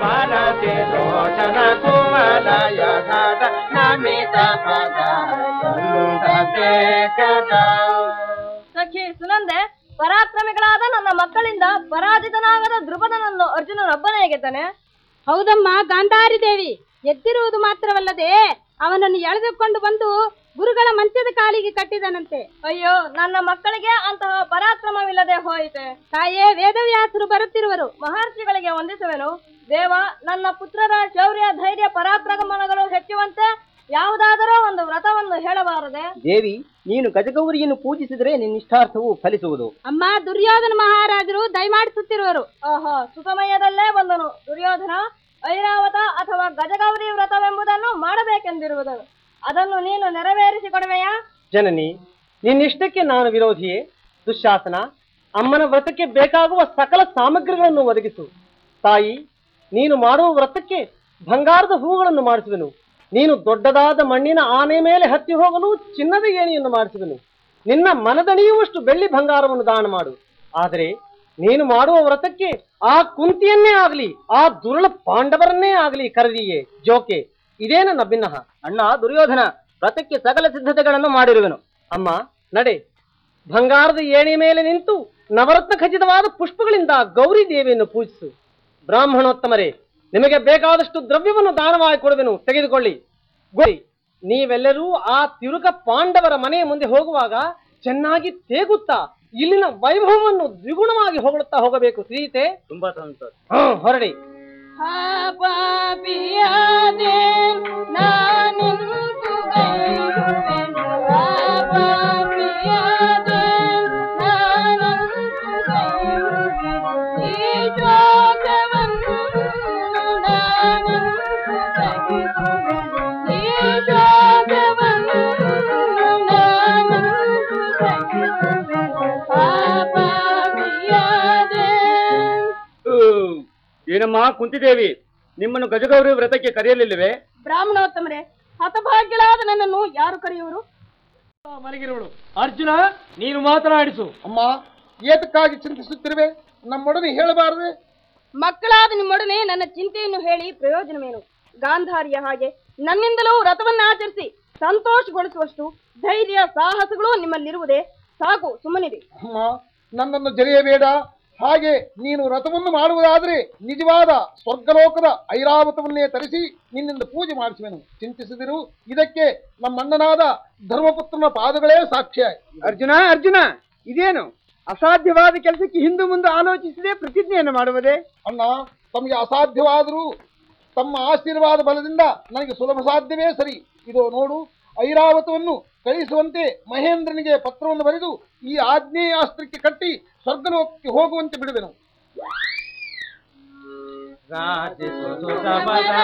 ಭಾರತಿ ಕುವಲಯ ನಮಿತ ಸಖಿ ಸುನಂದೆ ಪರಾಕ್ರಮಿಗಳಾದ ನನ್ನ ಮಕ್ಕಳಿಂದ ಪರಾಜಿತನಾಗದ ಧ್ರುಪದನನ್ನು ಅರ್ಜುನನೊಬ್ಬನೇ ಗೆದ್ದಾನೆ. ಹೌದಮ್ಮ ಗಾಂಧಾರಿ ದೇವಿ ಎದ್ದಿರುವುದು ಮಾತ್ರವಲ್ಲದೆ ಅವನನ್ನು ಎಳೆದುಕೊಂಡು ಬಂದು ಗುರುಗಳ ಮಂಚದ ಕಾಲಿಗೆ ಕಟ್ಟಿದನಂತೆ. ಅಯ್ಯೋ ನನ್ನ ಮಕ್ಕಳಿಗೆ ಅಂತಹ ಪರಾಕ್ರಮವಿಲ್ಲದೆ ಹೋಯಿತೆ. ತಾಯೇ ವೇದವ್ಯಾಸರು ಬರುತ್ತಿರುವರು. ಮಹರ್ಷಿಗಳಿಗೆ ವಂದಿಸುವೆನು. ದೇವ ನನ್ನ ಪುತ್ರರ ಶೌರ್ಯ ಧೈರ್ಯ ಪರಾಕ್ರಮಗಳು ಹೆಚ್ಚುವಂತೆ ಯಾವುದಾದರೂ ಒಂದು ವ್ರತವನ್ನು ಹೇಳಬಾರದೆ. ದೇವಿ ನೀನು ಗಜಗೌರಿಯನ್ನು ಪೂಜಿಸಿದರೆ ನಿನ್ನಿಷ್ಟಾರ್ಥವು ಫಲಿಸುವುದು. ಅಮ್ಮ ದುರ್ಯೋಧನ ಮಹಾರಾಜರು ದಯಮಾಡಿಸುತ್ತಿರುವರು. ಓಹೋ ಸುಖಮಯದಲ್ಲೇ ಬಂದನು. ದುರ್ಯೋಧನ ಐರಾವತ ಅಥವಾ ಗಜಗೌರಿ ವ್ರತವೆಂಬುದನ್ನು ಮಾಡಬೇಕೆಂದಿರುವುದು. ಅದನ್ನು ನೀನು ನೆರವೇರಿಸಿಕೊಡುವೆಯಾ? ಜನನಿ, ನಿನ್ನಿಷ್ಟಕ್ಕೆ ನಾನು ವಿರೋಧಿಯೇ? ದುಶಾಸನ, ಅಮ್ಮನ ವ್ರತಕ್ಕೆ ಬೇಕಾಗುವ ಸಕಲ ಸಾಮಗ್ರಿಗಳನ್ನು ಒದಗಿಸು. ತಾಯಿ, ನೀನು ಮಾಡುವ ವ್ರತಕ್ಕೆ ಬಂಗಾರದ ಹೂಗಳನ್ನು ಮಾಡಿಸುವೆನು. ನೀನು ದೊಡ್ಡದಾದ ಮಣ್ಣಿನ ಆನೆ ಮೇಲೆ ಹತ್ತಿ ಹೋಗಲು ಚಿನ್ನದ ಏಣಿಯನ್ನು ಮಾಡಿಸುವೆನು. ನಿನ್ನ ಮನದಣಿಯುವಷ್ಟು ಬೆಳ್ಳಿ ಬಂಗಾರವನ್ನು ದಾನ ಮಾಡು. ಆದರೆ ನೀನು ಮಾಡುವ ವ್ರತಕ್ಕೆ ಆ ಕುಂತಿಯನ್ನೇ ಆಗಲಿ, ಆ ದುರುಳ ಪಾಂಡವರನ್ನೇ ಆಗಲಿ ಕರೆದಿಯೇ? ಜೋಕೆ ಇದೇ ನನ್ನ ಭಿನ್ನಹ ಅಣ್ಣ ದುರ್ಯೋಧನ ವ್ರತಕ್ಕೆ ಸಕಲ ಸಿದ್ಧತೆಗಳನ್ನು ಮಾಡಿರುವೆನು. ಅಮ್ಮ ನಡೆ. ಬಂಗಾರದ ಏಣಿ ಮೇಲೆ ನಿಂತು ನವರತ್ನ ಖಚಿತವಾದ ಪುಷ್ಪಗಳಿಂದ ಗೌರಿ ದೇವಿಯನ್ನು ಪೂಜಿಸು. ಬ್ರಾಹ್ಮಣೋತ್ತಮರೇ ನಿಮಗೆ ಬೇಕಾದಷ್ಟು ದ್ರವ್ಯವನ್ನು ದಾನವಾಗಿ ಕೊಡುವೆನು. ತೆಗೆದುಕೊಳ್ಳಿ. ಗುರಿ. ನೀವೆಲ್ಲರೂ ಆ ತಿರುಗ ಪಾಂಡವರ ಮನೆಯ ಮುಂದೆ ಹೋಗುವಾಗ ಚೆನ್ನಾಗಿ ತೇಗುತ್ತಾ ಇಲ್ಲಿನ ವೈಭವವನ್ನು ದ್ವಿಗುಣವಾಗಿ ಹೊಗಳುತ್ತಾ ಹೋಗಬೇಕು. ಸೀತೆ ತುಂಬಾ ಸಂತೋಷ. ಹಾ ಹೊರಡಿ. ಏನಮ್ಮ ಕುಂತಿದೇವಿ ನಿಮ್ಮನ್ನು ಗಜಗೌರಿ ವ್ರತಕ್ಕೆ ಕರೆಯಲಿಲ್ಲವೇ? ಬ್ರಾಹ್ಮಣೋತ್ತಮರೇ ಹತಭಾಗ್ಯಳಾದ ನನ್ನನ್ನು ಯಾರು ಕರೆಯುವರು? ಮಲಗಿರುವಳು. ಅರ್ಜುನ ನೀನು ಮಾತನಾಡಿಸು. ಅಮ್ಮ ಏತಕ್ಕಾಗಿ ಚಿಂತಿಸುತ್ತಿರುವೆ? ನಮ್ಮೊಡನೆ ಹೇಳಬಾರದೆ? ಮಕ್ಕಳಾದ ನಿಮ್ಮೊಡನೆ ನನ್ನ ಚಿಂತೆಯನ್ನು ಹೇಳಿ ಪ್ರಯೋಜನವೇನು? ಗಾಂಧಾರಿಯ ಹಾಗೆ ನನ್ನಿಂದಲೂ ವ್ರತವನ್ನ ಆಚರಿಸಿ ಸಂತೋಷಗೊಳಿಸುವಷ್ಟು ಧೈರ್ಯ ಸಾಹಸಗಳು ನಿಮ್ಮಲ್ಲಿರುವುದೇ ಸಾಕು ಸುಮ್ಮನಿರಿ. ಅಮ್ಮ ನನ್ನನ್ನು ಜರೆಯಬೇಡ. ಹಾಗೆ ನೀನು ವ್ರತವನ್ನು ಮಾಡುವುದಾದರೆ ನಿಜವಾದ ಸ್ವರ್ಗಲೋಕದ ಐರಾವತವನ್ನೇ ತರಿಸಿ ನಿನ್ನಿಂದ ಪೂಜೆ ಮಾಡಿಸುವೆನು. ಚಿಂತಿಸಿದಿರು ಇದಕ್ಕೆ ನಮ್ಮಣ್ಣನಾದ ಧರ್ಮಪುತ್ರನ ಪಾದಗಳೇ ಸಾಕ್ಷ್ಯ ಅರ್ಜುನ ಅರ್ಜುನ ಇದೇನು? ಅಸಾಧ್ಯವಾದ ಕೆಲಸಕ್ಕೆ ಹಿಂದೂ ಮುಂದೆ ಆಲೋಚಿಸದೆ ಪ್ರತಿಜ್ಞೆಯನ್ನು ಮಾಡುವುದೇ? ಅಣ್ಣ ತಮಗೆ ಅಸಾಧ್ಯವಾದರೂ ತಮ್ಮ ಆಶೀರ್ವಾದ ಬಲದಿಂದ ನನಗೆ ಸುಲಭ ಸಾಧ್ಯವೇ ಸರಿ. ಇದು ನೋಡು ಐರಾವತವನ್ನು ಕಳಿಸುವಂತೆ ಮಹೇಂದ್ರನಿಗೆ ಪತ್ರವನ್ನು ಬರೆದು ಈ ಆಗ್ನೇಯಾಸ್ತ್ರಕ್ಕೆ ಕಟ್ಟಿ ಸ್ವರ್ಗಲೋಕಕ್ಕೆ ಹೋಗುವಂತೆ ಬಿಡುವೆನು. ರಾಜಸುಸುರವರ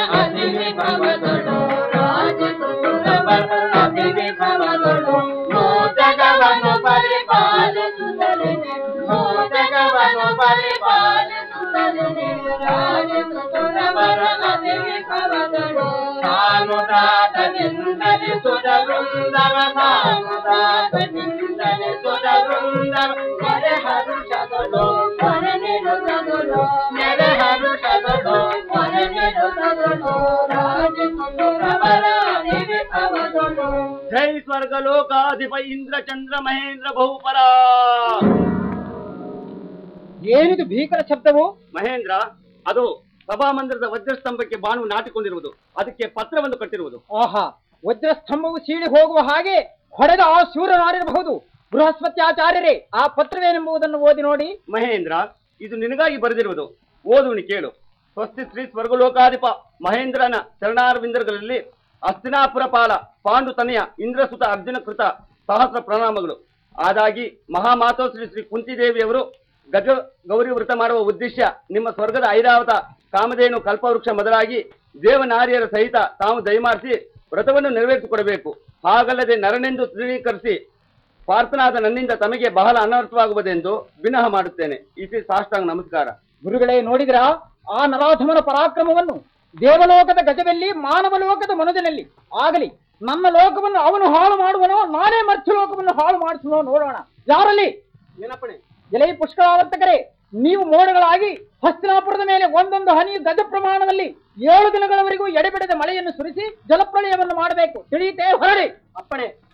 ಅತಿ ವಿಭವದಳು ರಾಜಸುಸುರವರ ಅತಿ ವಿಭವದಳು ಮೋದಗವನು ಪರಿಪಾಲಿಸುತ್ತಲೇ ಮೋದಗವನು ಪರಿಪಾಲಿಸುತ್ತಲೇ ರಾಜಸುಸುರವರ ಅತಿ ವಿಭವದಳು ಸಾನುದಾತದಿಂದಲೇ ಸುರ ವೃಂದವ ಸಾನುದಾತದಿಂದಲೇ ಸುರ ವೃಂದವ ನೆರೆ ಹರುಷದಳು ಹೊರ ನಿರುತದಳು ನೆರೆ ಹರುಷದಳು ಹೊರ ನಿರುತದಳು ರಾಜಸುಸುರವರ ಅತಿ ವಿಭವದಳು ಜೈ ಸ್ವರ್ಗ ಲೋಕಾಧಿಪ ಇಂದ್ರ ಚಂದ್ರ ಮಹೇಂದ್ರ ಬಹುಪರ ಏನಿದು ಭೀಕರ ಶಬ್ದವು ಮಹೇಂದ್ರ ಅದು ಸಭಾಮಂದಿರದ ವಜ್ರಸ್ತಂಭಕ್ಕೆ ಬಾಣು ನಾಟಿಕೊಂಡಿರುವುದು. ಅದಕ್ಕೆ ಪತ್ರವನ್ನು ಕಟ್ಟಿರುವುದು. ಆಹಾ ವಜ್ರಸ್ತಂಭವು ಸೀಳಿ ಹೋಗುವ ಹಾಗೆ ಹೊಡೆದ ಆ ಶೂರನಾರಿರಬಹುದು ಬೃಹಸ್ಪತಿ ಆಚಾರ್ಯರೇ ಆ ಪತ್ರವೇನೆಂಬುದನ್ನು ಓದಿ ನೋಡಿ. ಮಹೇಂದ್ರ ಇದು ನಿನಗಾಗಿ ಬರೆದಿರುವುದು. ಓದುವನು ಕೇಳು. ಸ್ವಸ್ತಿ ಶ್ರೀ ಸ್ವರ್ಗಲೋಕಾಧಿಪ ಮಹೇಂದ್ರನ ಚರಣಾರವಿಂದಗಳಲ್ಲಿ ಅಸ್ತಿನಾಪುರ ಪಾಲ ಪಾಂಡು ತನೆಯ ಇಂದ್ರಸುತ ಅರ್ಜುನ ಕೃತ ಸಹಸ್ರ ಪ್ರಣಾಮಗಳು. ಆದಾಗಿ ಮಹಾಮಾತೋಶ್ರೀ ಶ್ರೀ ಕುಂತಿದೇವಿಯವರು ಗಜ ಗೌರಿ ವೃತ ಮಾಡುವ ಉದ್ದೇಶ ನಿಮ್ಮ ಸ್ವರ್ಗದ ಐರಾವತ ಕಾಮಧೇನು ಕಲ್ಪವೃಕ್ಷ ಮೊದಲಾಗಿ ದೇವನಾರಿಯರ ಸಹಿತ ತಾವು ದಯಮಾರಿಸಿ ವ್ರತವನ್ನು ನೆರವೇರಿಸಿಕೊಡಬೇಕು. ಹಾಗಲ್ಲದೆ ನರನೆಂದು ದೃಢೀಕರಿಸಿ ಪಾರ್ಥನಾದ ನನ್ನಿಂದ ತಮಗೆ ಬಹಳ ಅನರ್ಥವಾಗುವುದೆಂದು ವಿನಃ ಮಾಡುತ್ತೇನೆ. ಇತಿ ಸಾಷ್ಟಾಂಗ ನಮಸ್ಕಾರ. ಗುರುಗಳೇ ನೋಡಿದ್ರ? ಆ ನರಾಧಮನ ಪರಾಕ್ರಮವನ್ನು ದೇವಲೋಕದ ಗಜದಲ್ಲಿ ಮಾನವ ಲೋಕದ ಮನದಲ್ಲಿ ಆಗಲಿ ನಮ್ಮ ಲೋಕವನ್ನು ಅವನು ಹಾಳು ಮಾಡುವನೋ ನಾನೇ ಮರ್ತ್ಯ ಲೋಕವನ್ನು ಹಾಳು ಮಾಡಿಸುವನೋ ನೋಡೋಣ. ಯಾರಲ್ಲಿ? ಏನಪ್ಪಣೆ ಎಲೈ ಪುಷ್ಕರಾವರ್ತಕರೇ ನೀವು ಮೋಡಗಳಾಗಿ ಹಸ್ತಿನಾಪುರದ ಮೇಲೆ ಒಂದೊಂದು ಹನಿ ಗಜ ಪ್ರಮಾಣದಲ್ಲಿ ಏಳು ದಿನಗಳವರೆಗೂ ಎಡೆಬಿಡದ ಮಳೆಯನ್ನು ಸುರಿಸಿ ಜಲಪ್ರಳಯವನ್ನು ಮಾಡಬೇಕು. ತಿಳಿಯುತ್ತೆ ಹೊರಡಿ. ಅಪ್ಪಣೆ.